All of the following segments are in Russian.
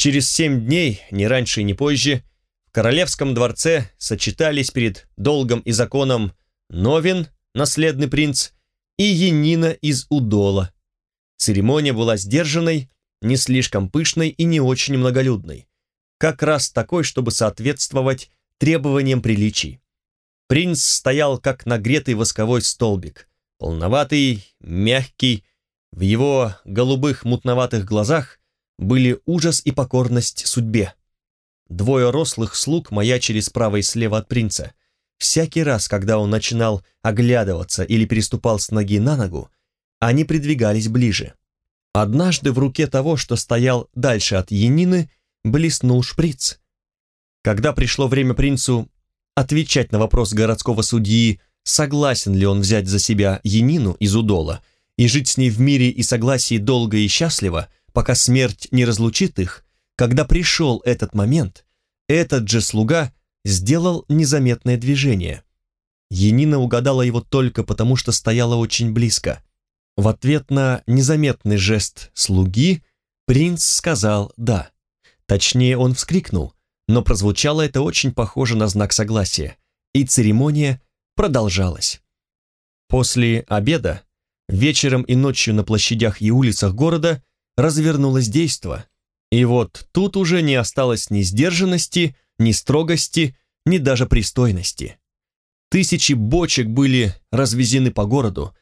Через семь дней, не раньше и не позже, в королевском дворце сочетались перед долгом и законом Новин, наследный принц, и Янина из Удола. Церемония была сдержанной, не слишком пышной и не очень многолюдной. Как раз такой, чтобы соответствовать требованиям приличий. Принц стоял, как нагретый восковой столбик, полноватый, мягкий, в его голубых мутноватых глазах были ужас и покорность судьбе. Двое рослых слуг маячили справа и слева от принца. Всякий раз, когда он начинал оглядываться или переступал с ноги на ногу, они придвигались ближе. Однажды в руке того, что стоял дальше от Янины, блеснул шприц. Когда пришло время принцу отвечать на вопрос городского судьи, согласен ли он взять за себя Янину из Удола и жить с ней в мире и согласии долго и счастливо, пока смерть не разлучит их, когда пришел этот момент, этот же слуга сделал незаметное движение. Енина угадала его только потому, что стояла очень близко. В ответ на незаметный жест слуги принц сказал «да». Точнее, он вскрикнул, но прозвучало это очень похоже на знак согласия, и церемония продолжалась. После обеда, вечером и ночью на площадях и улицах города развернулось действо, и вот тут уже не осталось ни сдержанности, ни строгости, ни даже пристойности. Тысячи бочек были развезены по городу,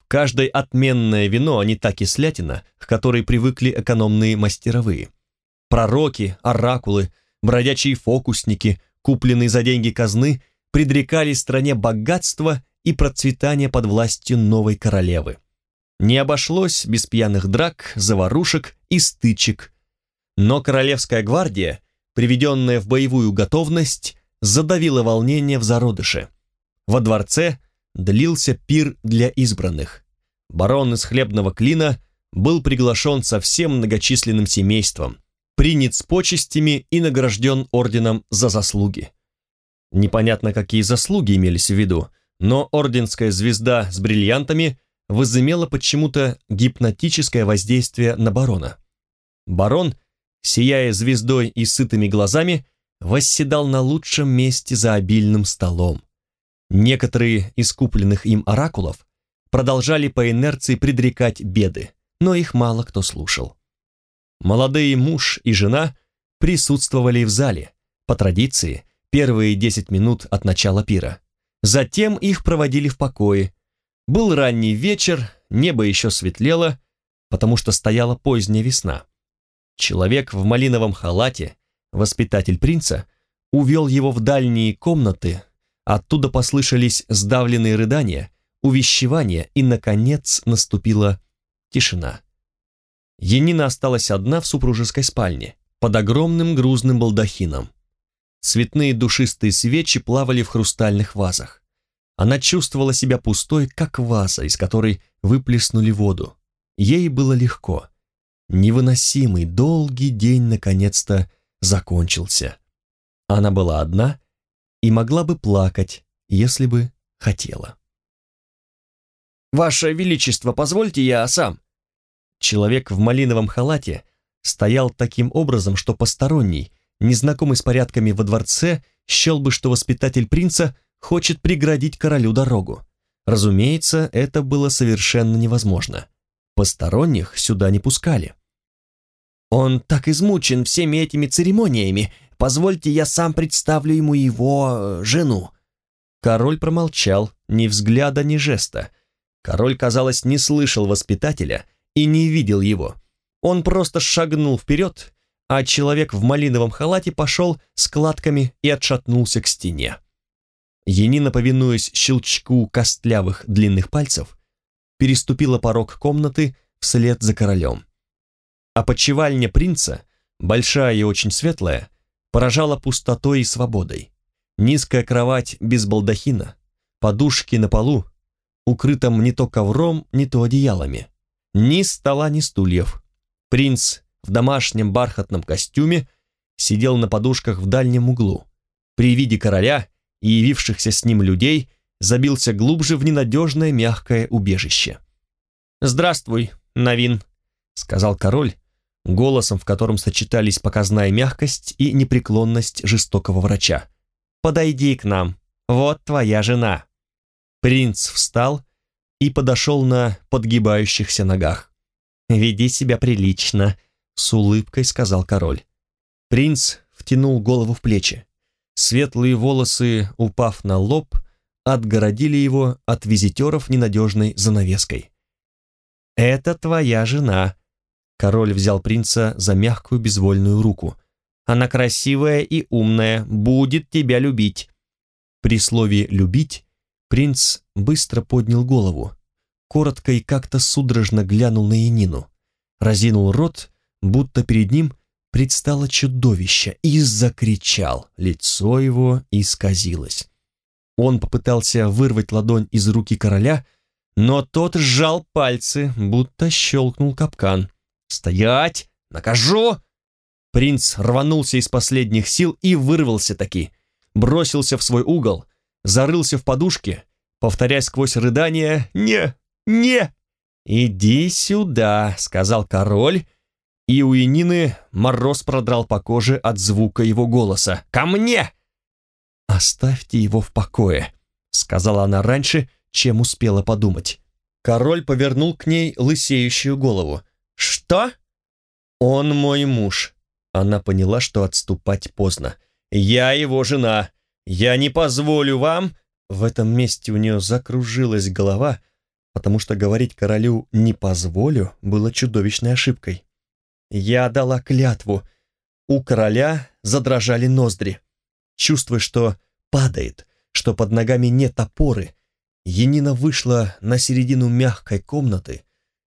в каждой отменное вино, а не та кислятина, к которой привыкли экономные мастеровые. Пророки, оракулы, бродячие фокусники, купленные за деньги казны, предрекали стране богатство и процветание под властью новой королевы. Не обошлось без пьяных драк, заварушек и стычек. Но Королевская гвардия, приведенная в боевую готовность, задавила волнение в зародыше. Во дворце длился пир для избранных. Барон из хлебного клина был приглашен со всем многочисленным семейством, принят с почестями и награжден орденом за заслуги. Непонятно, какие заслуги имелись в виду, но орденская звезда с бриллиантами возымела почему-то гипнотическое воздействие на барона. Барон, сияя звездой и сытыми глазами, восседал на лучшем месте за обильным столом. Некоторые из купленных им оракулов продолжали по инерции предрекать беды, но их мало кто слушал. Молодые муж и жена присутствовали в зале, по традиции, первые десять минут от начала пира. Затем их проводили в покое, был ранний вечер, небо еще светлело, потому что стояла поздняя весна. Человек в малиновом халате, воспитатель принца, увел его в дальние комнаты, оттуда послышались сдавленные рыдания, увещевания, и, наконец, наступила тишина. Енина осталась одна в супружеской спальне, под огромным грузным балдахином. Цветные душистые свечи плавали в хрустальных вазах. Она чувствовала себя пустой, как ваза, из которой выплеснули воду. Ей было легко. Невыносимый, долгий день наконец-то закончился. Она была одна и могла бы плакать, если бы хотела. «Ваше Величество, позвольте я сам». Человек в малиновом халате стоял таким образом, что посторонний, незнакомый с порядками во дворце, счел бы, что воспитатель принца хочет преградить королю дорогу. Разумеется, это было совершенно невозможно. Посторонних сюда не пускали. «Он так измучен всеми этими церемониями. Позвольте, я сам представлю ему его э, жену». Король промолчал, ни взгляда, ни жеста. Король, казалось, не слышал воспитателя и не видел его. Он просто шагнул вперед, а человек в малиновом халате пошел складками и отшатнулся к стене. Енина, повинуясь щелчку костлявых длинных пальцев, переступила порог комнаты вслед за королем. А почевальня принца, большая и очень светлая, поражала пустотой и свободой. Низкая кровать без балдахина, подушки на полу, укрытом не то ковром, не то одеялами. Ни стола, ни стульев. Принц в домашнем бархатном костюме сидел на подушках в дальнем углу. При виде короля и явившихся с ним людей забился глубже в ненадежное мягкое убежище. «Здравствуй, Новин», — сказал король, голосом, в котором сочетались показная мягкость и непреклонность жестокого врача. «Подойди к нам, вот твоя жена». Принц встал и подошел на подгибающихся ногах. «Веди себя прилично», — с улыбкой сказал король. Принц втянул голову в плечи. Светлые волосы, упав на лоб, отгородили его от визитеров ненадежной занавеской. «Это твоя жена», — король взял принца за мягкую безвольную руку. «Она красивая и умная, будет тебя любить». При слове «любить» принц быстро поднял голову, коротко и как-то судорожно глянул на Янину, разинул рот, будто перед ним предстало чудовище, и закричал, лицо его исказилось. Он попытался вырвать ладонь из руки короля, но тот сжал пальцы, будто щелкнул капкан. «Стоять! Накажу!» Принц рванулся из последних сил и вырвался таки. Бросился в свой угол, зарылся в подушке, повторяя сквозь рыдания «Не! Не!» «Иди сюда!» — сказал король, и у Янины мороз продрал по коже от звука его голоса. «Ко мне!» «Оставьте его в покое», — сказала она раньше, чем успела подумать. Король повернул к ней лысеющую голову. «Что?» «Он мой муж». Она поняла, что отступать поздно. «Я его жена. Я не позволю вам...» В этом месте у нее закружилась голова, потому что говорить королю «не позволю» было чудовищной ошибкой. Я дала клятву. У короля задрожали ноздри. Чувствуя, что падает, что под ногами нет опоры, Енина вышла на середину мягкой комнаты,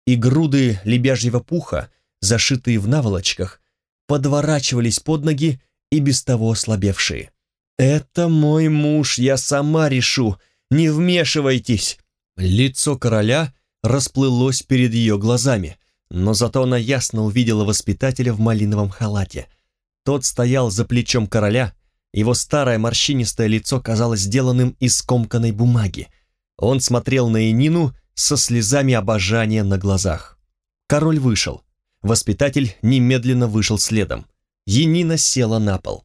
и груды лебяжьего пуха, зашитые в наволочках, подворачивались под ноги и без того ослабевшие. «Это мой муж, я сама решу, не вмешивайтесь!» Лицо короля расплылось перед ее глазами, но зато она ясно увидела воспитателя в малиновом халате. Тот стоял за плечом короля, его старое морщинистое лицо казалось сделанным из скомканной бумаги. Он смотрел на Энину со слезами обожания на глазах. Король вышел. Воспитатель немедленно вышел следом. Енина села на пол.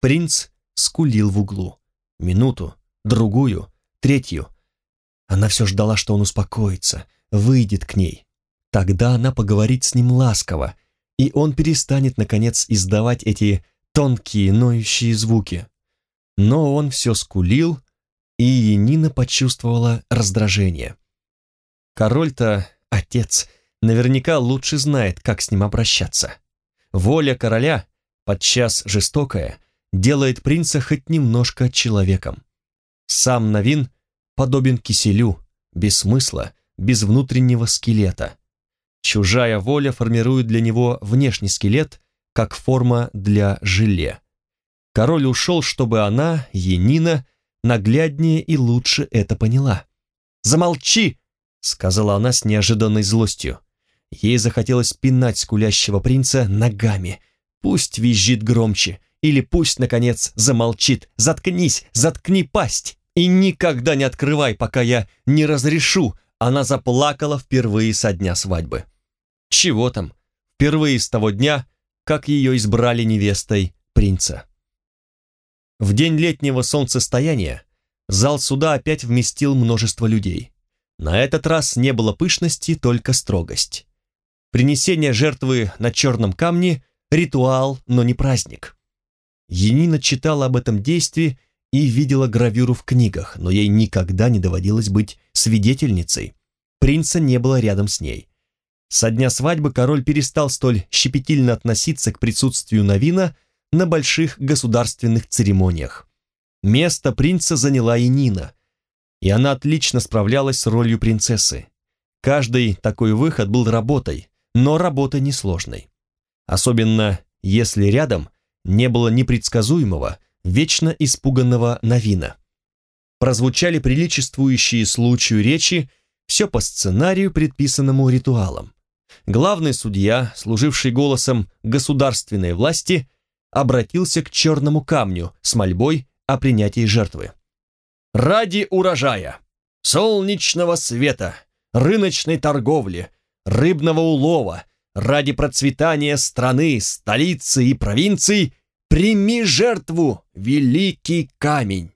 Принц скулил в углу. Минуту, другую, третью. Она все ждала, что он успокоится, выйдет к ней. Тогда она поговорит с ним ласково, и он перестанет, наконец, издавать эти тонкие, ноющие звуки. Но он все скулил, и Енина почувствовала раздражение. Король-то, отец, наверняка лучше знает, как с ним обращаться. Воля короля, подчас жестокая, делает принца хоть немножко человеком. Сам Новин подобен киселю, без смысла, без внутреннего скелета. Чужая воля формирует для него внешний скелет, как форма для желе. Король ушел, чтобы она, Енина, нагляднее и лучше это поняла. «Замолчи!» — сказала она с неожиданной злостью. Ей захотелось пинать скулящего принца ногами. Пусть визжит громче, или пусть, наконец, замолчит. Заткнись, заткни пасть, и никогда не открывай, пока я не разрешу, она заплакала впервые со дня свадьбы. Чего там? Впервые с того дня, как ее избрали невестой принца. В день летнего солнцестояния зал суда опять вместил множество людей. На этот раз не было пышности, только строгость. Принесение жертвы на черном камне – ритуал, но не праздник. Енина читала об этом действии и видела гравюру в книгах, но ей никогда не доводилось быть свидетельницей. Принца не было рядом с ней. Со дня свадьбы король перестал столь щепетильно относиться к присутствию Новина на больших государственных церемониях. Место принца заняла и Нина, и она отлично справлялась с ролью принцессы. Каждый такой выход был работой, но работа несложной. Особенно если рядом не было непредсказуемого, вечно испуганного Новина. Прозвучали приличествующие случаю речи, все по сценарию, предписанному ритуалом. Главный судья, служивший голосом государственной власти, обратился к черному камню с мольбой о принятии жертвы. «Ради урожая, солнечного света, рыночной торговли, рыбного улова, ради процветания страны, столицы и провинций, прими жертву, великий камень!»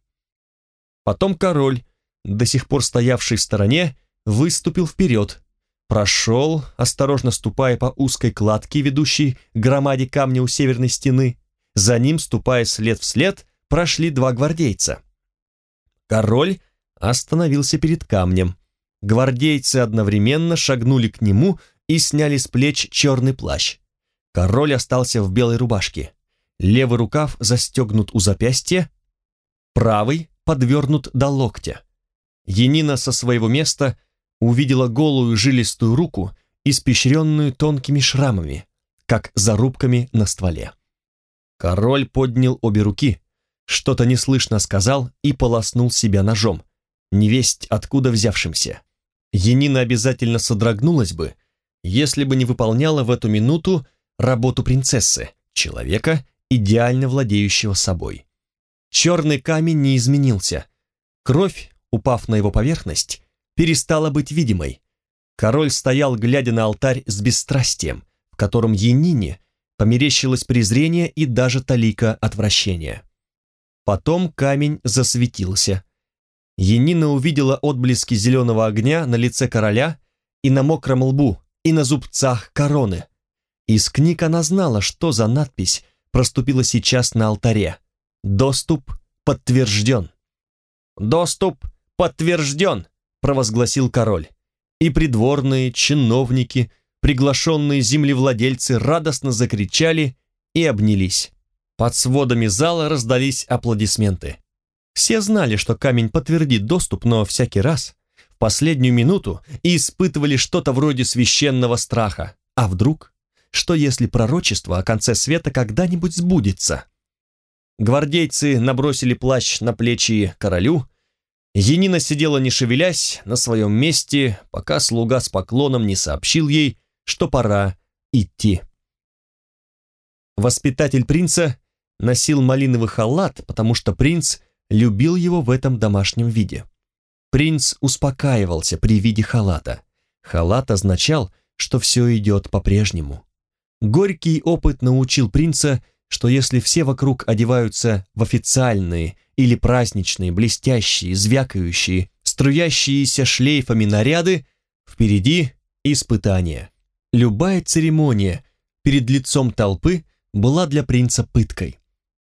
Потом король, до сих пор стоявший в стороне, выступил вперед, прошел, осторожно ступая по узкой кладке, ведущей к громаде камня у северной стены. За ним, ступая след в след, прошли два гвардейца. Король остановился перед камнем. Гвардейцы одновременно шагнули к нему и сняли с плеч черный плащ. Король остался в белой рубашке. Левый рукав застегнут у запястья, правый подвернут до локтя. Енина со своего места увидела голую жилистую руку, испещренную тонкими шрамами, как зарубками на стволе. Король поднял обе руки, что-то неслышно сказал и полоснул себя ножом, невесть откуда взявшимся. Енина обязательно содрогнулась бы, если бы не выполняла в эту минуту работу принцессы, человека, идеально владеющего собой. Черный камень не изменился. Кровь, упав на его поверхность, перестала быть видимой. Король стоял, глядя на алтарь с бесстрастием, в котором Енине померещилось презрение и даже талика отвращения. Потом камень засветился. Енина увидела отблески зеленого огня на лице короля и на мокром лбу, и на зубцах короны. Из книг она знала, что за надпись проступила сейчас на алтаре. «Доступ подтвержден». «Доступ подтвержден», провозгласил король. И придворные, чиновники, приглашенные землевладельцы радостно закричали и обнялись. Под сводами зала раздались аплодисменты. Все знали, что камень подтвердит доступ, но всякий раз, в последнюю минуту, испытывали что-то вроде священного страха. А вдруг? Что если пророчество о конце света когда-нибудь сбудется? Гвардейцы набросили плащ на плечи королю. Енина сидела не шевелясь на своем месте, пока слуга с поклоном не сообщил ей, что пора идти. Воспитатель принца носил малиновый халат, потому что принц любил его в этом домашнем виде. Принц успокаивался при виде халата. Халат означал, что все идет по-прежнему. Горький опыт научил принца, что если все вокруг одеваются в официальные или праздничные, блестящие, звякающие, струящиеся шлейфами наряды, впереди испытание. Любая церемония перед лицом толпы была для принца пыткой.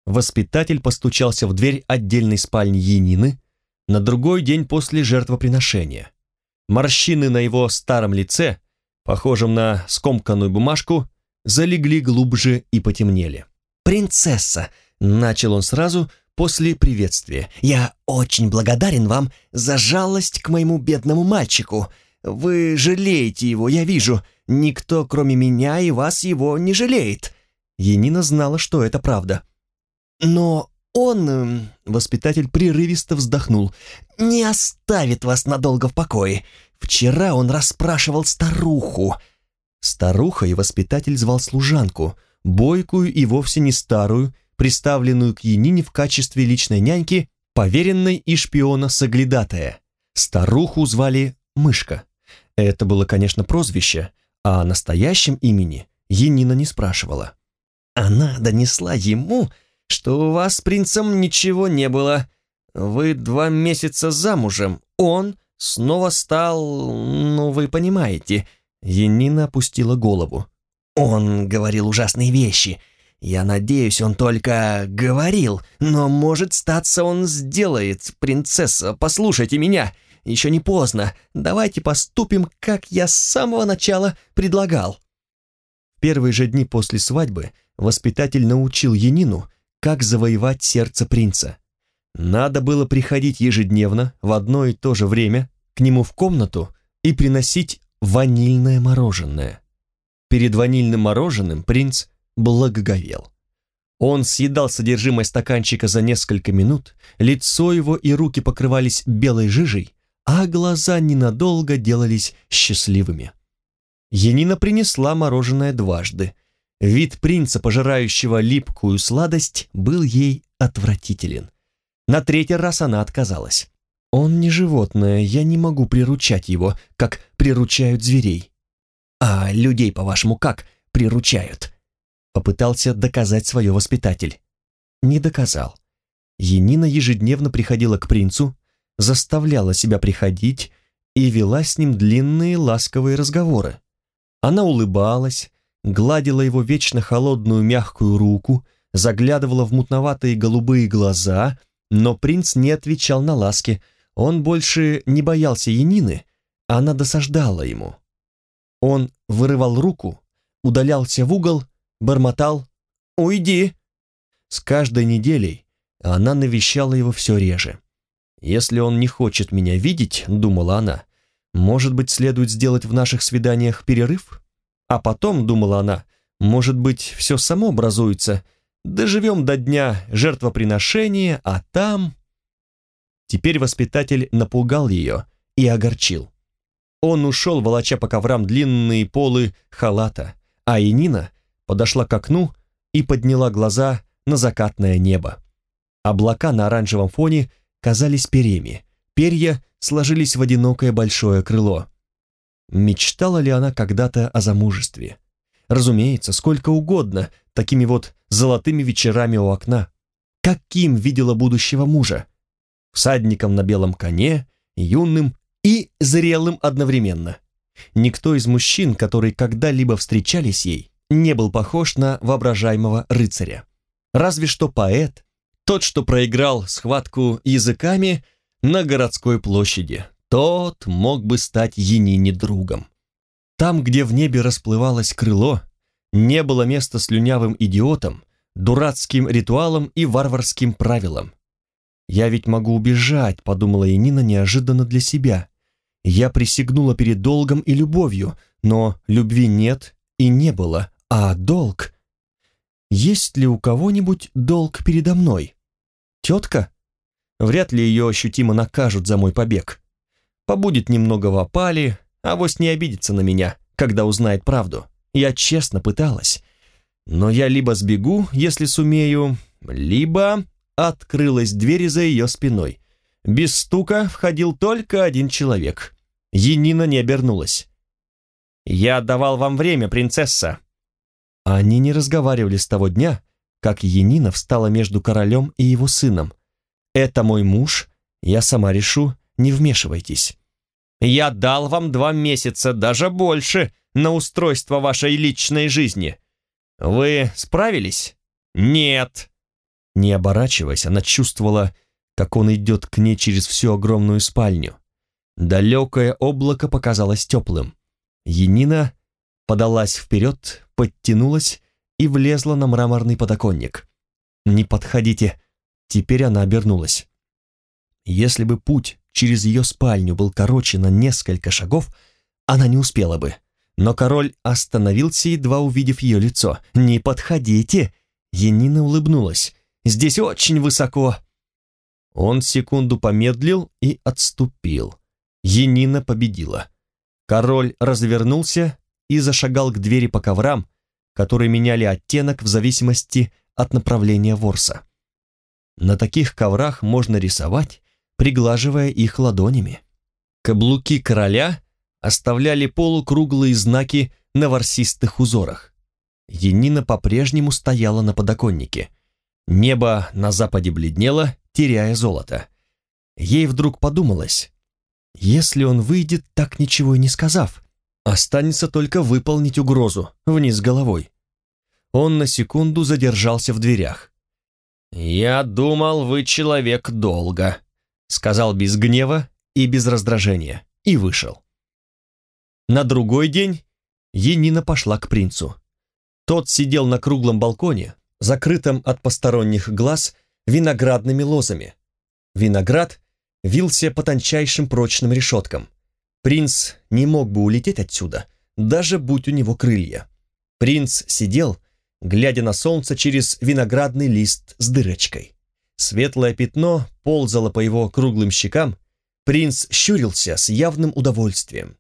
Воспитатель постучался в дверь отдельной спальни Янины на другой день после жертвоприношения. Морщины на его старом лице, похожем на скомканную бумажку, залегли глубже и потемнели. «Принцесса!» — начал он сразу после приветствия. «Я очень благодарен вам за жалость к моему бедному мальчику. Вы жалеете его, я вижу. Никто, кроме меня и вас, его не жалеет». Енина знала, что это правда. Но он, эм, воспитатель прерывисто вздохнул, не оставит вас надолго в покое. Вчера он расспрашивал старуху. Старуха и воспитатель звал служанку, бойкую и вовсе не старую, приставленную к Янине в качестве личной няньки, поверенной и шпиона соглядатая. Старуху звали Мышка. Это было, конечно, прозвище, а о настоящем имени Енина не спрашивала. Она донесла ему, что у вас с принцем ничего не было. Вы два месяца замужем. Он снова стал... ну, вы понимаете». Енина опустила голову. «Он говорил ужасные вещи. Я надеюсь, он только говорил, но, может, статься он сделает. Принцесса, послушайте меня. Еще не поздно. Давайте поступим, как я с самого начала предлагал». Первые же дни после свадьбы воспитатель научил Енину, как завоевать сердце принца. Надо было приходить ежедневно в одно и то же время к нему в комнату и приносить ванильное мороженое. Перед ванильным мороженым принц благоговел. Он съедал содержимое стаканчика за несколько минут, лицо его и руки покрывались белой жижей, а глаза ненадолго делались счастливыми. Енина принесла мороженое дважды, Вид принца, пожирающего липкую сладость, был ей отвратителен. На третий раз она отказалась. «Он не животное, я не могу приручать его, как приручают зверей». «А людей, по-вашему, как приручают?» Попытался доказать свое воспитатель. Не доказал. Енина ежедневно приходила к принцу, заставляла себя приходить и вела с ним длинные ласковые разговоры. Она улыбалась, гладила его вечно холодную мягкую руку, заглядывала в мутноватые голубые глаза, но принц не отвечал на ласки, он больше не боялся Янины, а она досаждала ему. Он вырывал руку, удалялся в угол, бормотал «Уйди!». С каждой неделей она навещала его все реже. «Если он не хочет меня видеть», — думала она, «может быть, следует сделать в наших свиданиях перерыв?» А потом, думала она, может быть, все само образуется, доживем до дня жертвоприношения, а там... Теперь воспитатель напугал ее и огорчил. Он ушел, волоча по коврам длинные полы халата, а Инина подошла к окну и подняла глаза на закатное небо. Облака на оранжевом фоне казались перьями, перья сложились в одинокое большое крыло. Мечтала ли она когда-то о замужестве? Разумеется, сколько угодно, такими вот золотыми вечерами у окна. Каким видела будущего мужа? Всадником на белом коне, юным и зрелым одновременно. Никто из мужчин, которые когда-либо встречались ей, не был похож на воображаемого рыцаря. Разве что поэт, тот, что проиграл схватку языками на городской площади, тот мог бы стать Енине другом. Там, где в небе расплывалось крыло, не было места слюнявым идиотам, дурацким ритуалам и варварским правилам. «Я ведь могу убежать», — подумала Енина неожиданно для себя. «Я присягнула перед долгом и любовью, но любви нет и не было, а долг...» «Есть ли у кого-нибудь долг передо мной? Тетка? Вряд ли ее ощутимо накажут за мой побег побудет немного в опале, а вось не обидится на меня, когда узнает правду. Я честно пыталась. Но я либо сбегу, если сумею, либо открылась дверь за ее спиной. Без стука входил только один человек. Енина не обернулась. «Я отдавал вам время, принцесса». Они не разговаривали с того дня, как Енина встала между королем и его сыном. «Это мой муж, я сама решу, не вмешивайтесь». Я дал вам два месяца, даже больше, на устройство вашей личной жизни. Вы справились? Нет. Не оборачиваясь, она чувствовала, как он идет к ней через всю огромную спальню. Далекое облако показалось теплым. Енина подалась вперед, подтянулась и влезла на мраморный подоконник. «Не подходите!» Теперь она обернулась. Если бы путь через ее спальню был короче на несколько шагов, она не успела бы. Но король остановился, едва увидев ее лицо. «Не подходите!» Енина улыбнулась. «Здесь очень высоко!» Он секунду помедлил и отступил. Енина победила. Король развернулся и зашагал к двери по коврам, которые меняли оттенок в зависимости от направления ворса. На таких коврах можно рисовать приглаживая их ладонями. Каблуки короля оставляли полукруглые знаки на ворсистых узорах. Енина по-прежнему стояла на подоконнике. Небо на западе бледнело, теряя золото. Ей вдруг подумалось, если он выйдет, так ничего и не сказав, останется только выполнить угрозу вниз головой. Он на секунду задержался в дверях. «Я думал, вы человек долго», сказал без гнева и без раздражения, и вышел. На другой день Енина пошла к принцу. Тот сидел на круглом балконе, закрытом от посторонних глаз виноградными лозами. Виноград вился по тончайшим прочным решеткам. Принц не мог бы улететь отсюда, даже будь у него крылья. Принц сидел, глядя на солнце через виноградный лист с дырочкой. Светлое пятно ползало по его круглым щекам, принц щурился с явным удовольствием.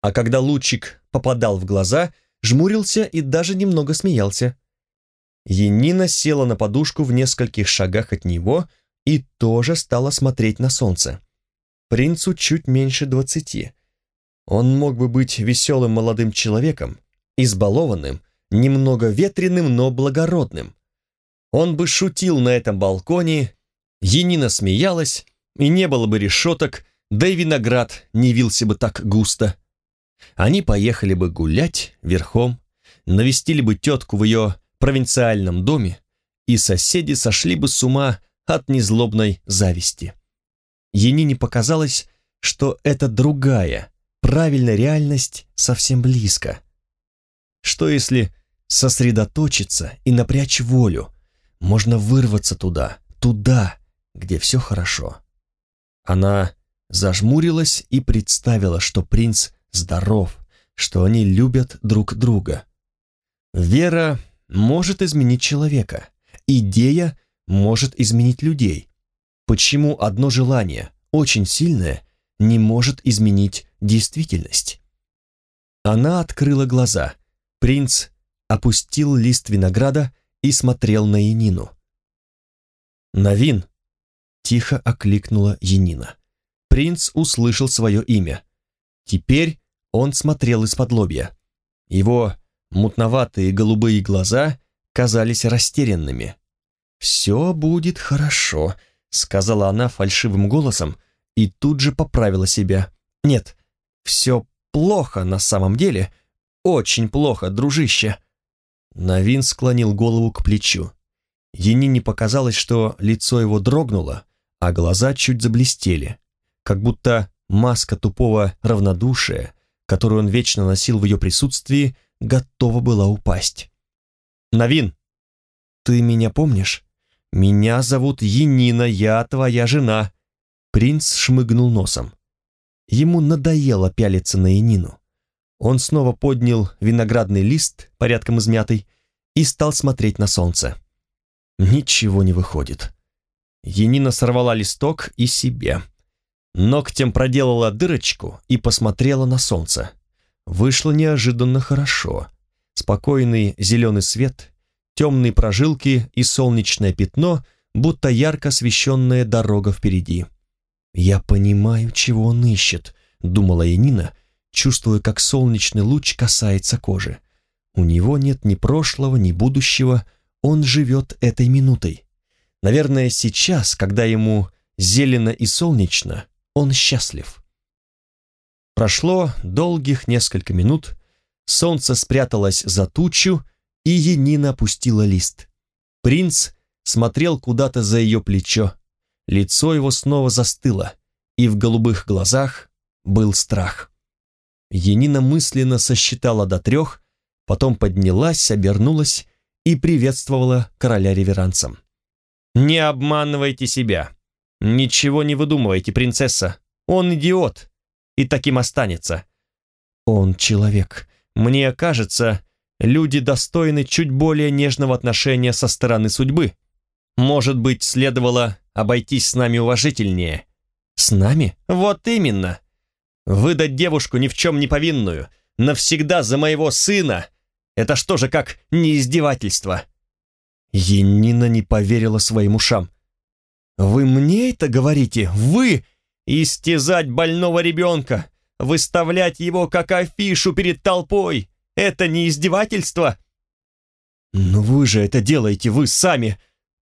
А когда лучик попадал в глаза, жмурился и даже немного смеялся. Енина села на подушку в нескольких шагах от него и тоже стала смотреть на солнце. Принцу чуть меньше двадцати. Он мог бы быть веселым молодым человеком, избалованным, немного ветреным, но благородным. Он бы шутил на этом балконе, Енина смеялась, и не было бы решеток, да и виноград не вился бы так густо. Они поехали бы гулять верхом, навестили бы тетку в ее провинциальном доме, и соседи сошли бы с ума от незлобной зависти. Енине показалось, что это другая, правильная реальность совсем близко. Что если сосредоточиться и напрячь волю, можно вырваться туда, туда, где все хорошо. Она зажмурилась и представила, что принц здоров, что они любят друг друга. Вера может изменить человека, идея может изменить людей. Почему одно желание, очень сильное, не может изменить действительность? Она открыла глаза. Принц опустил лист винограда и смотрел на Янину. «Навин!» — тихо окликнула Янина. Принц услышал свое имя. Теперь он смотрел из-под лобья. Его мутноватые голубые глаза казались растерянными. «Все будет хорошо», — сказала она фальшивым голосом и тут же поправила себя. «Нет, все плохо на самом деле, очень плохо, дружище». Новин склонил голову к плечу. Енине показалось, что лицо его дрогнуло, а глаза чуть заблестели, как будто маска тупого равнодушия, которую он вечно носил в ее присутствии, готова была упасть. «Новин, ты меня помнишь? Меня зовут Енина, я твоя жена». Принц шмыгнул носом. Ему надоело пялиться на Енину. Он снова поднял виноградный лист, порядком измятый, и стал смотреть на солнце. Ничего не выходит. Енина сорвала листок и себе. Ногтем проделала дырочку и посмотрела на солнце. Вышло неожиданно хорошо. Спокойный зеленый свет, темные прожилки и солнечное пятно, будто ярко освещенная дорога впереди. «Я понимаю, чего он ищет», — думала Янина, чувствуя, как солнечный луч касается кожи. У него нет ни прошлого, ни будущего, он живет этой минутой. Наверное, сейчас, когда ему зелено и солнечно, он счастлив. Прошло долгих несколько минут, солнце спряталось за тучу, и Енина опустила лист. Принц смотрел куда-то за ее плечо. Лицо его снова застыло, и в голубых глазах был страх. Енина мысленно сосчитала до трех, потом поднялась, обернулась и приветствовала короля реверансом. «Не обманывайте себя. Ничего не выдумывайте, принцесса. Он идиот. И таким останется». «Он человек. Мне кажется, люди достойны чуть более нежного отношения со стороны судьбы. Может быть, следовало обойтись с нами уважительнее». «С нами? Вот именно. Выдать девушку ни в чем не повинную, навсегда за моего сына, это что же как не издевательство? Енина не поверила своим ушам. «Вы мне это говорите? Вы? Истязать больного ребенка, выставлять его как афишу перед толпой, это не издевательство?» «Но вы же это делаете, вы сами!»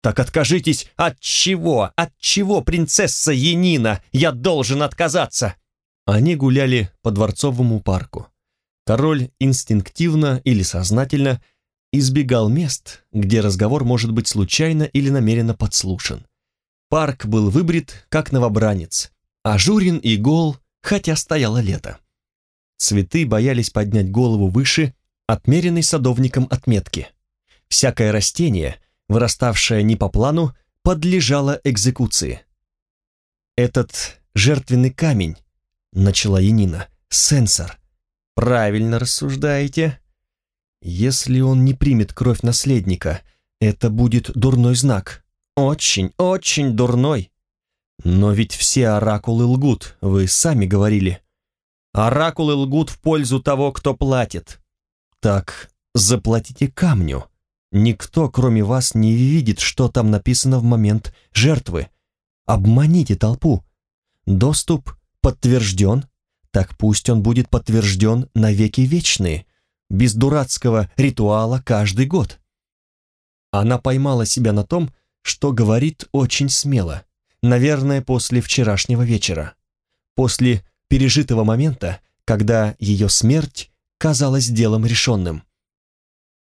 «Так откажитесь от чего? От чего, принцесса Енина, я должен отказаться?» Они гуляли по Дворцовому парку. Король инстинктивно или сознательно избегал мест, где разговор может быть случайно или намеренно подслушан. Парк был выбрит, как новобранец, ажурен и гол, хотя стояло лето. Цветы боялись поднять голову выше отмеренной садовником отметки. Всякое растение, выраставшее не по плану, подлежало экзекуции. Этот жертвенный камень, начала Янина. «Сенсор». «Правильно рассуждаете. Если он не примет кровь наследника, это будет дурной знак. Очень, очень дурной. Но ведь все оракулы лгут, вы сами говорили. Оракулы лгут в пользу того, кто платит. Так заплатите камню. Никто, кроме вас, не видит, что там написано в момент жертвы. Обманите толпу. Доступ подтвержден, так пусть он будет подтвержден на веки вечные, без дурацкого ритуала каждый год. Она поймала себя на том, что говорит очень смело, наверное, после вчерашнего вечера, после пережитого момента, когда ее смерть казалась делом решенным.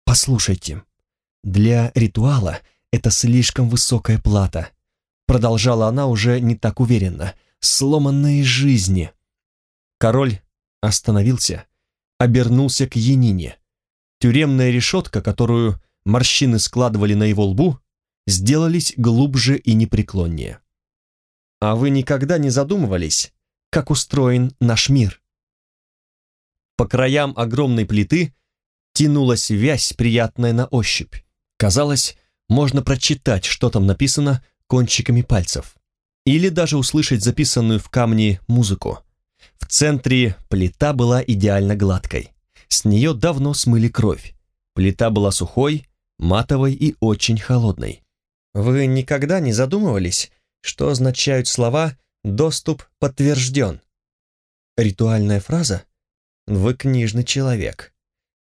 «Послушайте, для ритуала это слишком высокая плата», продолжала она уже не так уверенно, «сломанные жизни». Король остановился, обернулся к Янине. Тюремная решетка, которую морщины складывали на его лбу, сделались глубже и непреклоннее. «А вы никогда не задумывались, как устроен наш мир?» По краям огромной плиты тянулась вязь, приятная на ощупь. Казалось, можно прочитать, что там написано кончиками пальцев. Или даже услышать записанную в камне музыку. В центре плита была идеально гладкой. С нее давно смыли кровь. Плита была сухой, матовой и очень холодной. Вы никогда не задумывались, что означают слова «доступ подтвержден»? Ритуальная фраза? Вы книжный человек.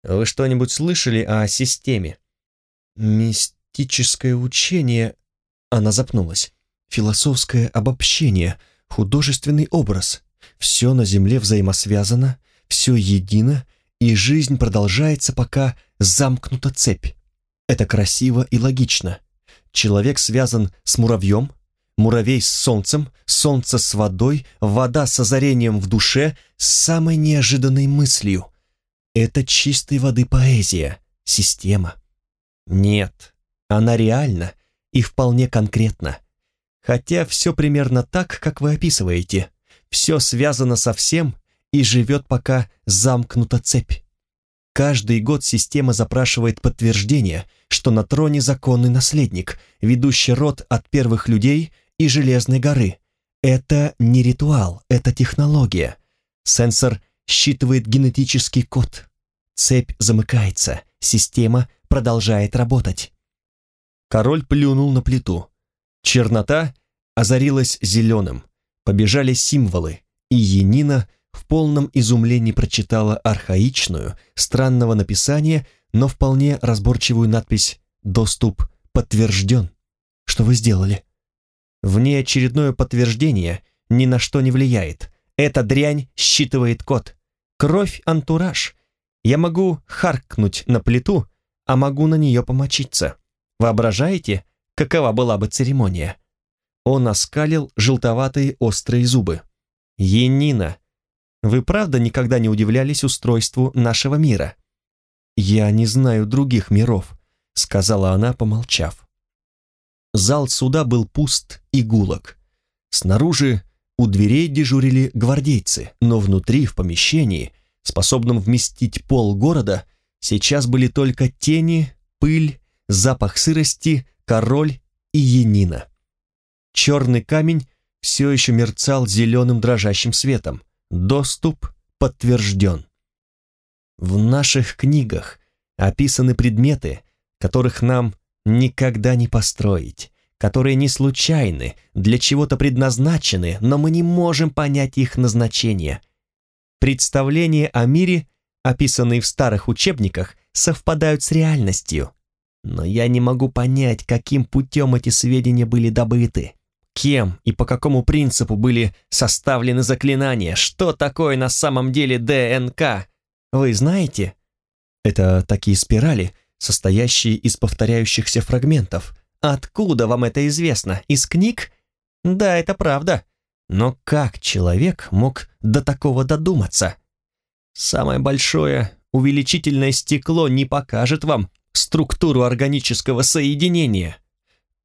Вы что-нибудь слышали о системе? Мистическое учение... Она запнулась. Философское обобщение, художественный образ. Все на Земле взаимосвязано, все едино, и жизнь продолжается, пока замкнута цепь. Это красиво и логично. Человек связан с муравьем, муравей с солнцем, солнце с водой, вода с озарением в душе, с самой неожиданной мыслью. Это чистой воды поэзия, система. Нет, она реальна и вполне конкретна. Хотя все примерно так, как вы описываете. Все связано со всем и живет, пока замкнута цепь. Каждый год система запрашивает подтверждение, что на троне законный наследник, ведущий род от первых людей и Железной горы. Это не ритуал, это технология. Сенсор считывает генетический код. Цепь замыкается, система продолжает работать. Король плюнул на плиту. Чернота озарилась зеленым. Побежали символы, и Енина – в полном изумлении прочитала архаичную, странного написания, но вполне разборчивую надпись «Доступ подтвержден». Что вы сделали? Внеочередное подтверждение ни на что не влияет. Эта дрянь считывает код. Кровь — антураж. Я могу харкнуть на плиту, а могу на нее помочиться. Воображаете, какова была бы церемония? Он оскалил желтоватые острые зубы. «Енина, вы правда никогда не удивлялись устройству нашего мира?» «Я не знаю других миров», — сказала она, помолчав. Зал суда был пуст и гулок. Снаружи у дверей дежурили гвардейцы, но внутри, в помещении, способном вместить пол города, сейчас были только тени, пыль, запах сырости, король и янина. Черный камень все еще мерцал зеленым дрожащим светом. Доступ подтвержден. В наших книгах описаны предметы, которых нам никогда не построить, которые не случайны, для чего-то предназначены, но мы не можем понять их назначение. Представления о мире, описанные в старых учебниках, совпадают с реальностью, но я не могу понять, каким путем эти сведения были добыты кем и по какому принципу были составлены заклинания, что такое на самом деле ДНК, вы знаете? Это такие спирали, состоящие из повторяющихся фрагментов. Откуда вам это известно? Из книг? Да, это правда. Но как человек мог до такого додуматься? Самое большое увеличительное стекло не покажет вам структуру органического соединения.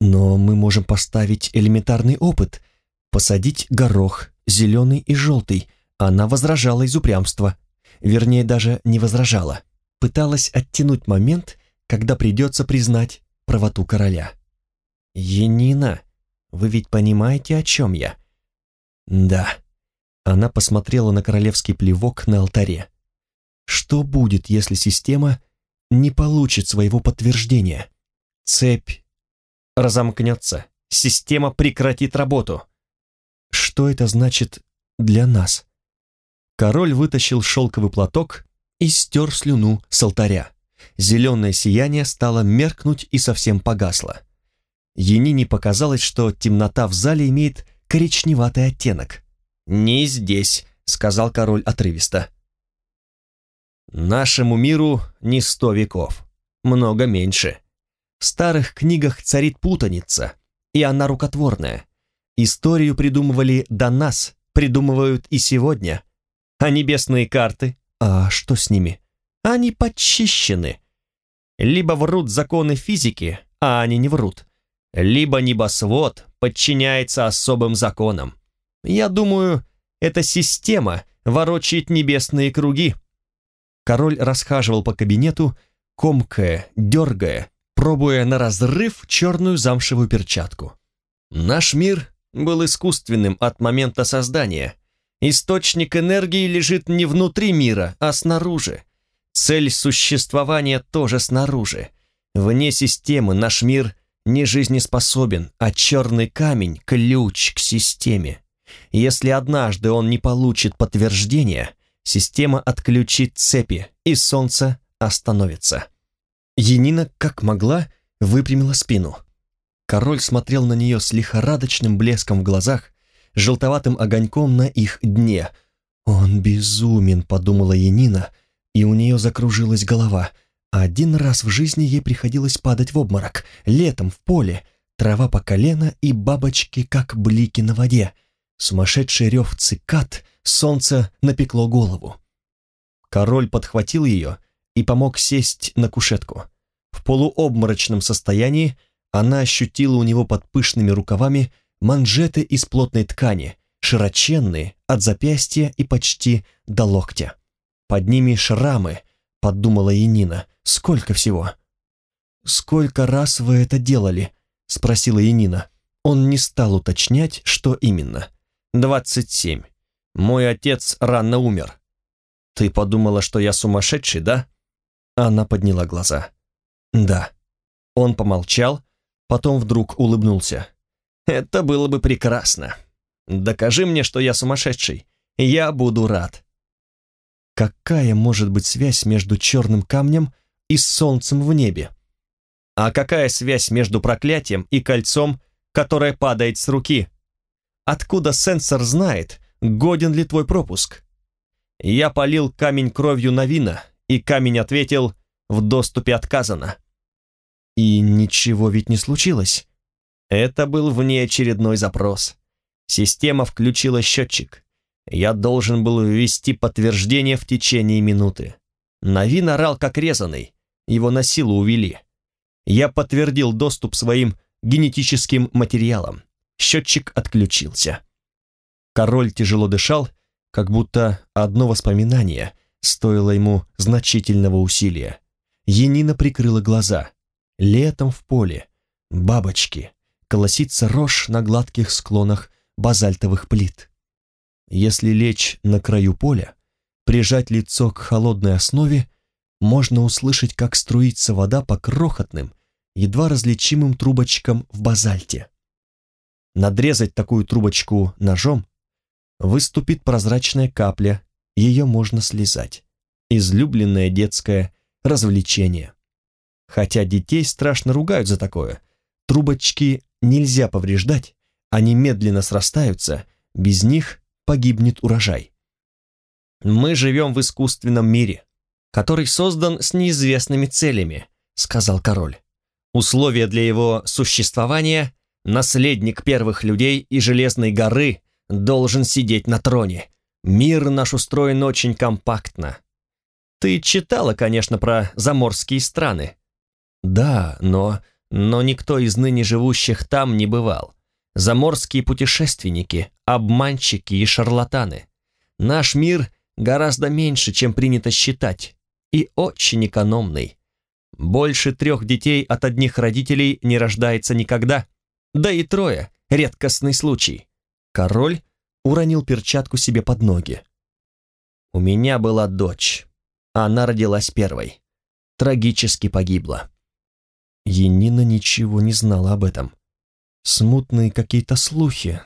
Но мы можем поставить элементарный опыт, посадить горох, зеленый и желтый. Она возражала из упрямства. Вернее, даже не возражала. Пыталась оттянуть момент, когда придется признать правоту короля. «Енина, вы ведь понимаете, о чем я?» «Да». Она посмотрела на королевский плевок на алтаре. «Что будет, если система не получит своего подтверждения? Цепь разомкнется, система прекратит работу. Что это значит для нас? Король вытащил шелковый платок и стер слюну с алтаря. Зеленое сияние стало меркнуть и совсем погасло. Енине показалось, что темнота в зале имеет коричневатый оттенок. «Не здесь», — сказал король отрывисто. «Нашему миру не сто веков, много меньше. В старых книгах царит путаница, и она рукотворная. Историю придумывали до нас, придумывают и сегодня. А небесные карты, а что с ними? Они подчищены. Либо врут законы физики, а они не врут. Либо небосвод подчиняется особым законам. Я думаю, эта система ворочает небесные круги. Король расхаживал по кабинету, комкая, дергая, пробуя на разрыв черную замшевую перчатку. Наш мир был искусственным от момента создания. Источник энергии лежит не внутри мира, а снаружи. Цель существования тоже снаружи. Вне системы наш мир не жизнеспособен, а черный камень – ключ к системе. Если однажды он не получит подтверждения, система отключит цепи, и солнце остановится. Енина, как могла, выпрямила спину. Король смотрел на нее с лихорадочным блеском в глазах, желтоватым огоньком на их дне. «Он безумен», — подумала Енина, и у нее закружилась голова. Один раз в жизни ей приходилось падать в обморок, летом в поле, трава по колено и бабочки, как блики на воде. Сумасшедший рев цикад, солнце напекло голову. Король подхватил ее и помог сесть на кушетку. В полуобморочном состоянии она ощутила у него под пышными рукавами манжеты из плотной ткани, широченные, от запястья и почти до локтя. Под ними шрамы, подумала Янина. Сколько всего? «Сколько раз вы это делали?» — спросила Янина. Он не стал уточнять, что именно. «Двадцать семь. Мой отец рано умер. «Ты подумала, что я сумасшедший, да?» Она подняла глаза. «Да». Он помолчал, потом вдруг улыбнулся. «Это было бы прекрасно. Докажи мне, что я сумасшедший. Я буду рад». Какая может быть связь между черным камнем и солнцем в небе? А какая связь между проклятием и кольцом, которое падает с руки? Откуда сенсор знает, годен ли твой пропуск? Я полил камень кровью на вина, и камень ответил «в доступе отказано». И ничего ведь не случилось. Это был внеочередной запрос. Система включила счетчик. Я должен был ввести подтверждение в течение минуты. Навин орал как резанный, его на силу увели. Я подтвердил доступ своим генетическим материалам. Счетчик отключился. Король тяжело дышал как будто одно воспоминание стоило ему значительного усилия. Енина прикрыла глаза. Летом в поле. Бабочки. Колосится рожь на гладких склонах базальтовых плит. Если лечь на краю поля, прижать лицо к холодной основе, можно услышать, как струится вода по крохотным, едва различимым трубочкам в базальте. Надрезать такую трубочку ножом выступит прозрачная капля, ее можно слезать. Излюбленное детское развлечение. Хотя детей страшно ругают за такое. Трубочки нельзя повреждать, они медленно срастаются, без них погибнет урожай. «Мы живем в искусственном мире, который создан с неизвестными целями», сказал король. «Условия для его существования – наследник первых людей и Железной горы должен сидеть на троне. Мир наш устроен очень компактно. Ты читала, конечно, про заморские страны. Да, но... но никто из ныне живущих там не бывал. Заморские путешественники, обманщики и шарлатаны. Наш мир гораздо меньше, чем принято считать, и очень экономный. Больше трех детей от одних родителей не рождается никогда, да и трое – редкостный случай. Король уронил перчатку себе под ноги. «У меня была дочь. Она родилась первой. Трагически погибла». Енина ничего не знала об этом. Смутные какие-то слухи.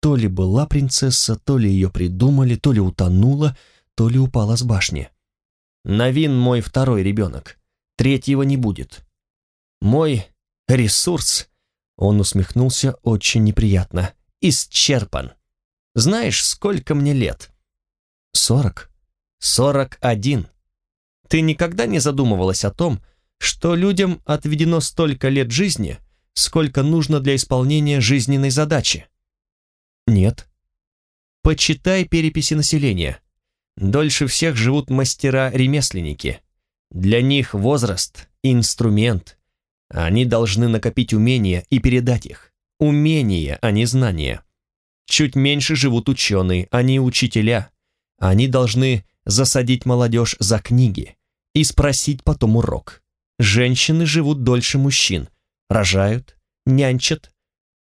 То ли была принцесса, то ли ее придумали, то ли утонула, то ли упала с башни. Новин мой второй ребенок. Третьего не будет. Мой ресурс, он усмехнулся очень неприятно, исчерпан. Знаешь, сколько мне лет? Сорок. Сорок один. Ты никогда не задумывалась о том, что людям отведено столько лет жизни, сколько нужно для исполнения жизненной задачи? Нет. Почитай переписи населения. Дольше всех живут мастера-ремесленники. Для них возраст – инструмент. Они должны накопить умения и передать их. Умения, а не знания. Чуть меньше живут ученые, а не учителя. Они должны засадить молодежь за книги и спросить потом урок. Женщины живут дольше мужчин, рожают, нянчат,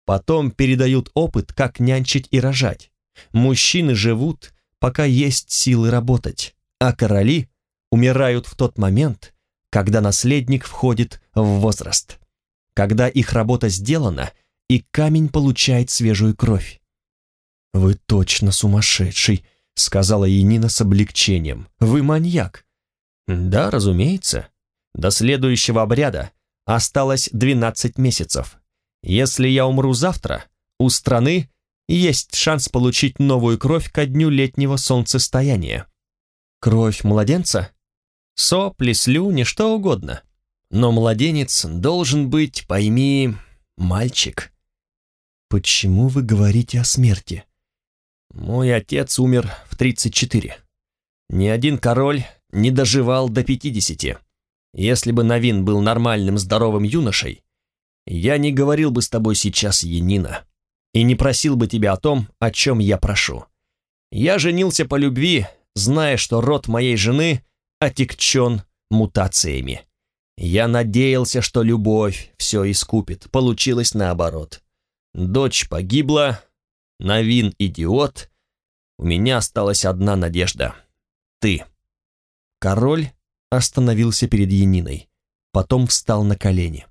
потом передают опыт, как нянчить и рожать. Мужчины живут, пока есть силы работать, а короли умирают в тот момент, когда наследник входит в возраст, когда их работа сделана, и камень получает свежую кровь. «Вы точно сумасшедший», — сказала Енина с облегчением. «Вы маньяк». «Да, разумеется. До следующего обряда осталось 12 месяцев. Если я умру завтра, у страны есть шанс получить новую кровь ко дню летнего солнцестояния. Кровь младенца? Сопли, слюни, что угодно. Но младенец должен быть, пойми, мальчик. Почему вы говорите о смерти? Мой отец умер в 34. Ни один король не доживал до 50. Если бы Новин был нормальным здоровым юношей, я не говорил бы с тобой сейчас, Янина, и не просил бы тебя о том, о чем я прошу. Я женился по любви, зная, что род моей жены отекчен мутациями. Я надеялся, что любовь все искупит. Получилось наоборот. Дочь погибла, Новин идиот. У меня осталась одна надежда. Ты. Король остановился перед Яниной, потом встал на колени.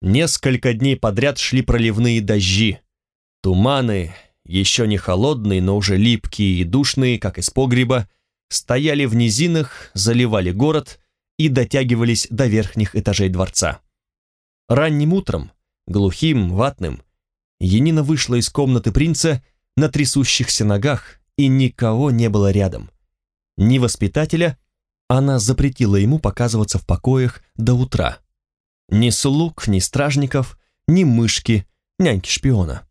Несколько дней подряд шли проливные дожди. Туманы, еще не холодные, но уже липкие и душные, как из погреба, стояли в низинах, заливали город и дотягивались до верхних этажей дворца. Ранним утром, глухим, ватным, Енина вышла из комнаты принца на трясущихся ногах, и никого не было рядом. Ни воспитателя, она запретила ему показываться в покоях до утра. Ни слуг, ни стражников, ни мышки, няньки-шпиона.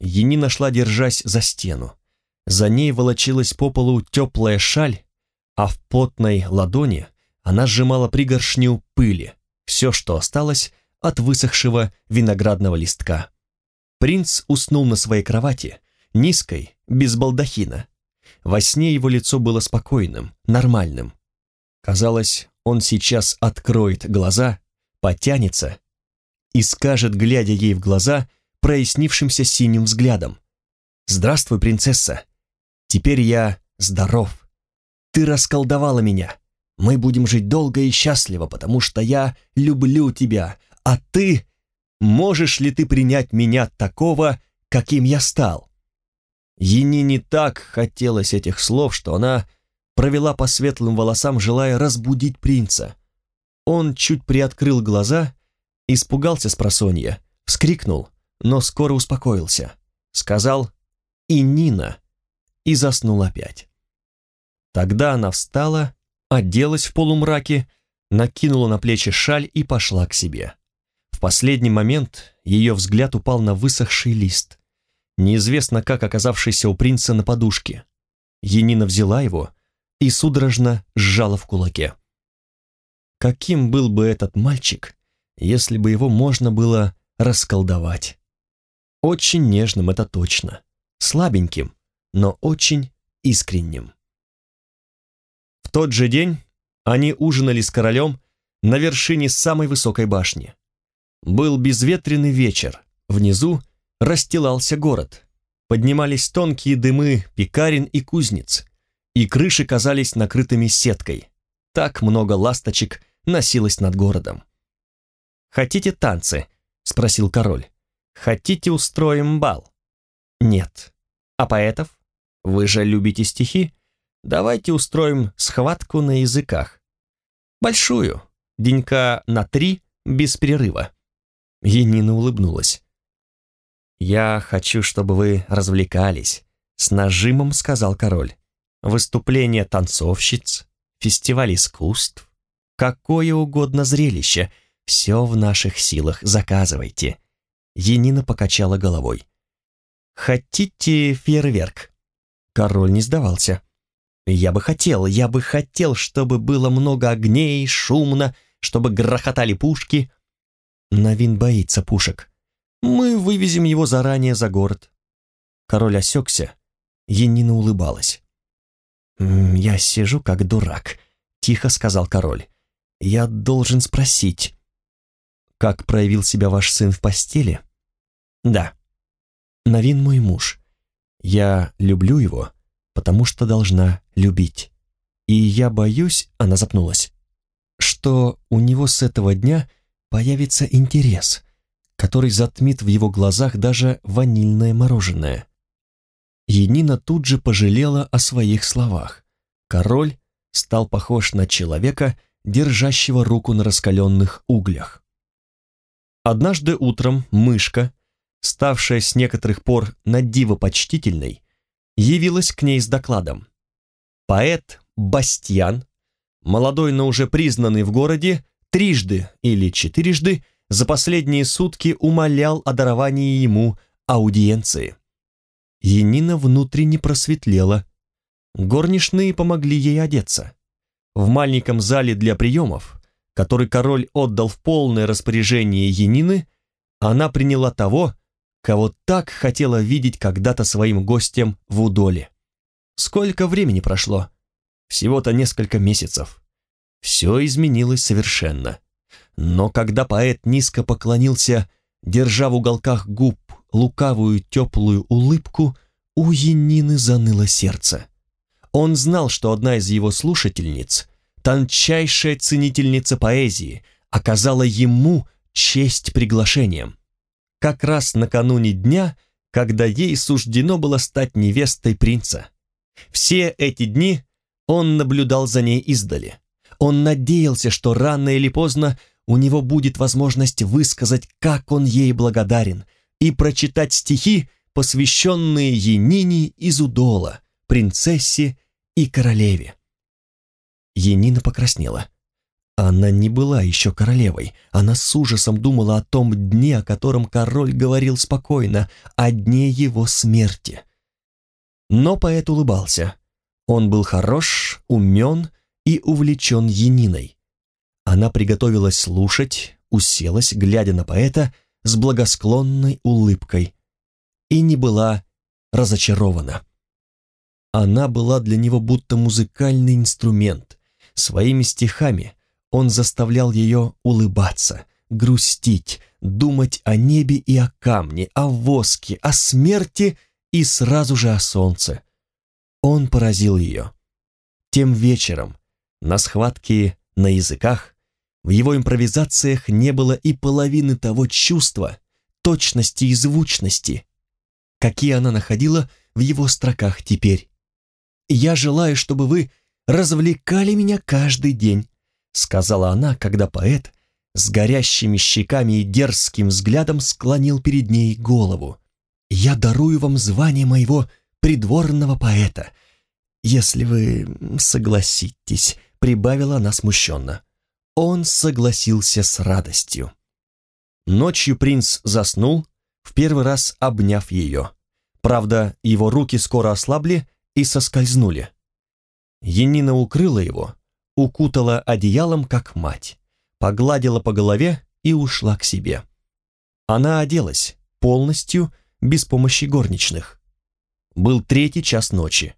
Ени нашла, держась за стену. За ней волочилась по полу теплая шаль, а в потной ладони она сжимала пригоршню пыли, все, что осталось от высохшего виноградного листка. Принц уснул на своей кровати, низкой, без балдахина. Во сне его лицо было спокойным, нормальным. Казалось, он сейчас откроет глаза, потянется и скажет, глядя ей в глаза, прояснившимся синим взглядом. «Здравствуй, принцесса. Теперь я здоров. Ты расколдовала меня. Мы будем жить долго и счастливо, потому что я люблю тебя, а ты... Можешь ли ты принять меня такого, каким я стал?» Ени не так хотелось этих слов, что она провела по светлым волосам, желая разбудить принца. Он чуть приоткрыл глаза, испугался с просонья, вскрикнул, но скоро успокоился. Сказал «И Нина!» и заснул опять. Тогда она встала, оделась в полумраке, накинула на плечи шаль и пошла к себе. В последний момент ее взгляд упал на высохший лист, неизвестно как оказавшийся у принца на подушке. Енина взяла его и судорожно сжала в кулаке. Каким был бы этот мальчик, если бы его можно было расколдовать? Очень нежным, это точно. Слабеньким, но очень искренним. В тот же день они ужинали с королем на вершине самой высокой башни. Был безветренный вечер, внизу расстилался город, поднимались тонкие дымы пекарен и кузнец, и крыши казались накрытыми сеткой. Так много ласточек носилась над городом. «Хотите танцы?» — спросил король. «Хотите устроим бал?» «Нет». «А поэтов?» Вы же любите стихи? Давайте устроим схватку на языках. Большую, денька на три, без перерыва». Енина улыбнулась. «Я хочу, чтобы вы развлекались», — с нажимом сказал король. «Выступление танцовщиц, фестиваль искусств, какое угодно зрелище, все в наших силах, заказывайте». Енина покачала головой. «Хотите фейерверк?» Король не сдавался. «Я бы хотел, я бы хотел, чтобы было много огней, шумно, чтобы грохотали пушки». Новин боится пушек. Мы вывезем его заранее за город». Король осекся, Енина улыбалась. «Я сижу как дурак», — тихо сказал король. «Я должен спросить, как проявил себя ваш сын в постели?» «Да. Новин мой муж. Я люблю его, потому что должна любить. И я боюсь, — она запнулась, — что у него с этого дня появится интерес, который затмит в его глазах даже ванильное мороженое. Енина тут же пожалела о своих словах. Король стал похож на человека, держащего руку на раскаленных углях. Однажды утром мышка, ставшая с некоторых пор на диво почтительной, явилась к ней с докладом. Поэт Бастьян, молодой, но уже признанный в городе, трижды или четырежды за последние сутки умолял о даровании ему аудиенции. Енина внутренне просветлела. Горничные помогли ей одеться. В маленьком зале для приемов, который король отдал в полное распоряжение Енины, она приняла того, кого так хотела видеть когда-то своим гостем в Удоле. Сколько времени прошло? Всего-то несколько месяцев. Все изменилось совершенно. Но когда поэт низко поклонился, держа в уголках губ лукавую теплую улыбку, у Янины заныло сердце. Он знал, что одна из его слушательниц, тончайшая ценительница поэзии, оказала ему честь приглашением. Как раз накануне дня, когда ей суждено было стать невестой принца. Все эти дни он наблюдал за ней издали. Он надеялся, что рано или поздно у него будет возможность высказать, как он ей благодарен, и прочитать стихи, посвященные Енине из Удола, принцессе и королеве. Енина покраснела. Она не была еще королевой. Она с ужасом думала о том дне, о котором король говорил спокойно, о дне его смерти. Но поэт улыбался. Он был хорош, умен и увлечен Ениной. Она приготовилась слушать, уселась, глядя на поэта с благосклонной улыбкой, и не была разочарована. Она была для него будто музыкальный инструмент. Своими стихами он заставлял ее улыбаться, грустить, думать о небе и о камне, о воске, о смерти и сразу же о солнце. Он поразил ее. Тем вечером, на схватке на языках, в его импровизациях не было и половины того чувства, точности и звучности, какие она находила в его строках теперь. «Я желаю, чтобы вы развлекали меня каждый день», сказала она, когда поэт с горящими щеками и дерзким взглядом склонил перед ней голову. «Я дарую вам звание моего придворного поэта, если вы согласитесь», прибавила она смущенно. Он согласился с радостью. Ночью принц заснул, в первый раз обняв ее. Правда, его руки скоро ослабли и соскользнули. Енина укрыла его, укутала одеялом, как мать, погладила по голове и ушла к себе. Она оделась полностью, без помощи горничных. Был третий час ночи.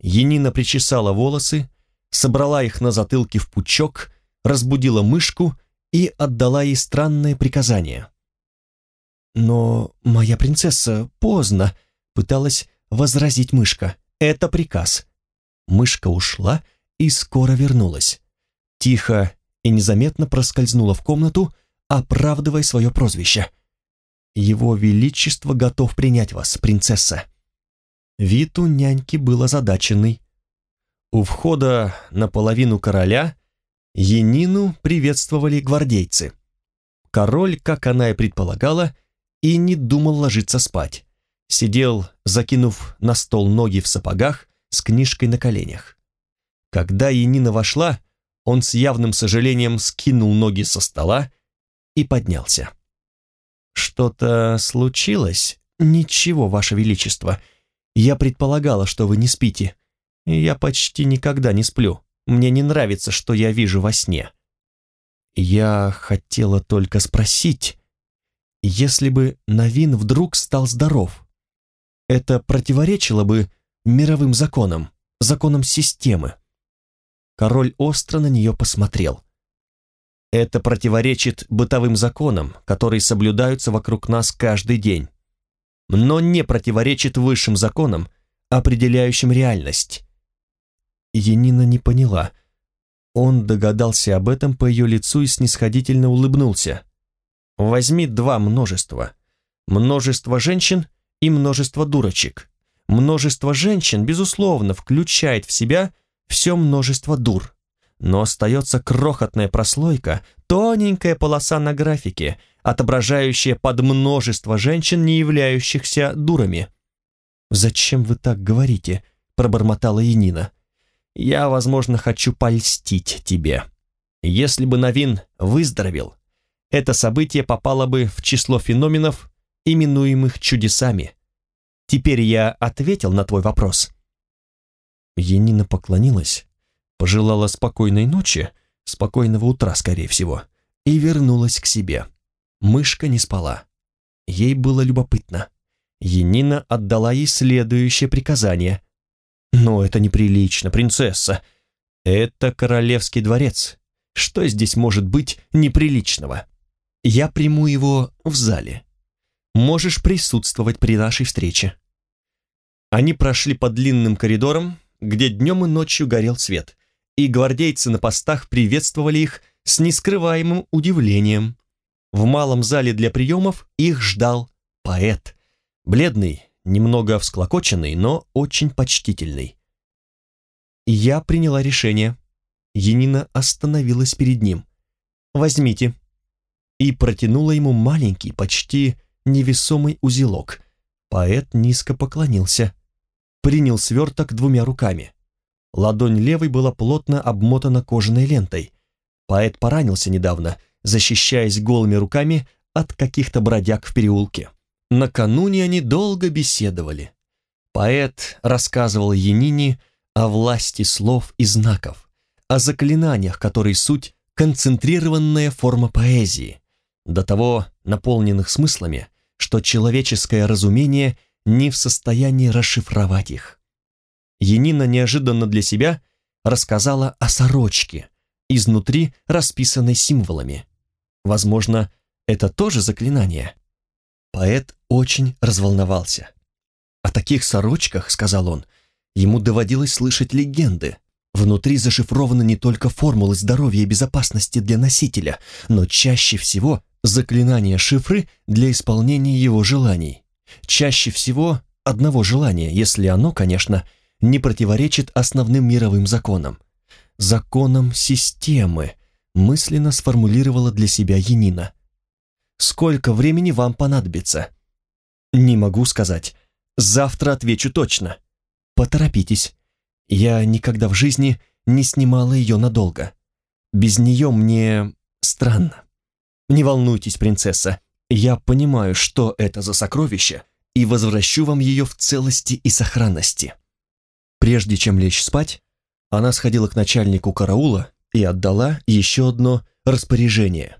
Енина причесала волосы, собрала их на затылке в пучок, разбудила мышку и отдала ей странное приказание. «Но моя принцесса поздно», — пыталась возразить мышка. «Это приказ». Мышка ушла и скоро вернулась. Тихо и незаметно проскользнула в комнату, оправдывая свое прозвище. «Его Величество готов принять вас, принцесса». Вид у няньки был озадаченный. У входа на половину короля Енину приветствовали гвардейцы. Король, как она и предполагала, и не думал ложиться спать. Сидел, закинув на стол ноги в сапогах, с книжкой на коленях. Когда Енина вошла, он с явным сожалением скинул ноги со стола и поднялся. «Что-то случилось?» «Ничего, Ваше Величество. Я предполагала, что вы не спите. Я почти никогда не сплю. Мне не нравится, что я вижу во сне». Я хотела только спросить, если бы Новин вдруг стал здоров, это противоречило бы мировым законам, законам системы. Король остро на нее посмотрел. Это противоречит бытовым законам, которые соблюдаются вокруг нас каждый день, но не противоречит высшим законам, определяющим реальность. Енина не поняла. Он догадался об этом по ее лицу и снисходительно улыбнулся. Возьми два множества. Множество женщин и множество дурочек. Множество женщин, безусловно, включает в себя все множество дур. Но остается крохотная прослойка, тоненькая полоса на графике, отображающая под множество женщин, не являющихся дурами. «Зачем вы так говорите?» – пробормотала Янина. «Я, возможно, хочу польстить тебе. Если бы Новин выздоровел, это событие попало бы в число феноменов, именуемых чудесами. Теперь я ответил на твой вопрос». Енина поклонилась, пожелала спокойной ночи, спокойного утра, скорее всего, и вернулась к себе. Мышка не спала. Ей было любопытно. Енина отдала ей следующее приказание. «Но это неприлично, принцесса. Это королевский дворец. Что здесь может быть неприличного?» Я приму его в зале. Можешь присутствовать при нашей встрече». Они прошли по длинным коридорам, где днем и ночью горел свет, и гвардейцы на постах приветствовали их с нескрываемым удивлением. В малом зале для приемов их ждал поэт, бледный, немного всклокоченный, но очень почтительный. Я приняла решение. Енина остановилась перед ним. «Возьмите», и протянула ему маленький, почти невесомый узелок. Поэт низко поклонился. Принял сверток двумя руками. Ладонь левой была плотно обмотана кожаной лентой. Поэт поранился недавно, защищаясь голыми руками от каких-то бродяг в переулке. Накануне они долго беседовали. Поэт рассказывал Янине о власти слов и знаков, о заклинаниях, которые суть концентрированная форма поэзии, до того наполненных смыслами, что человеческое разумение не в состоянии расшифровать их. Енина неожиданно для себя рассказала о сорочке, изнутри расписанной символами. Возможно, это тоже заклинание. Поэт очень разволновался. О таких сорочках, сказал он, ему доводилось слышать легенды, Внутри зашифрованы не только формулы здоровья и безопасности для носителя, но чаще всего заклинания шифры для исполнения его желаний. Чаще всего одного желания, если оно, конечно, не противоречит основным мировым законам. Законам системы, мысленно сформулировала для себя Енина. «Сколько времени вам понадобится?» «Не могу сказать. Завтра отвечу точно. Поторопитесь. Я никогда в жизни не снимала ее надолго. Без нее мне странно. Не волнуйтесь, принцесса, я понимаю, что это за сокровище, и возвращу вам ее в целости и сохранности. Прежде чем лечь спать, она сходила к начальнику караула и отдала еще одно распоряжение.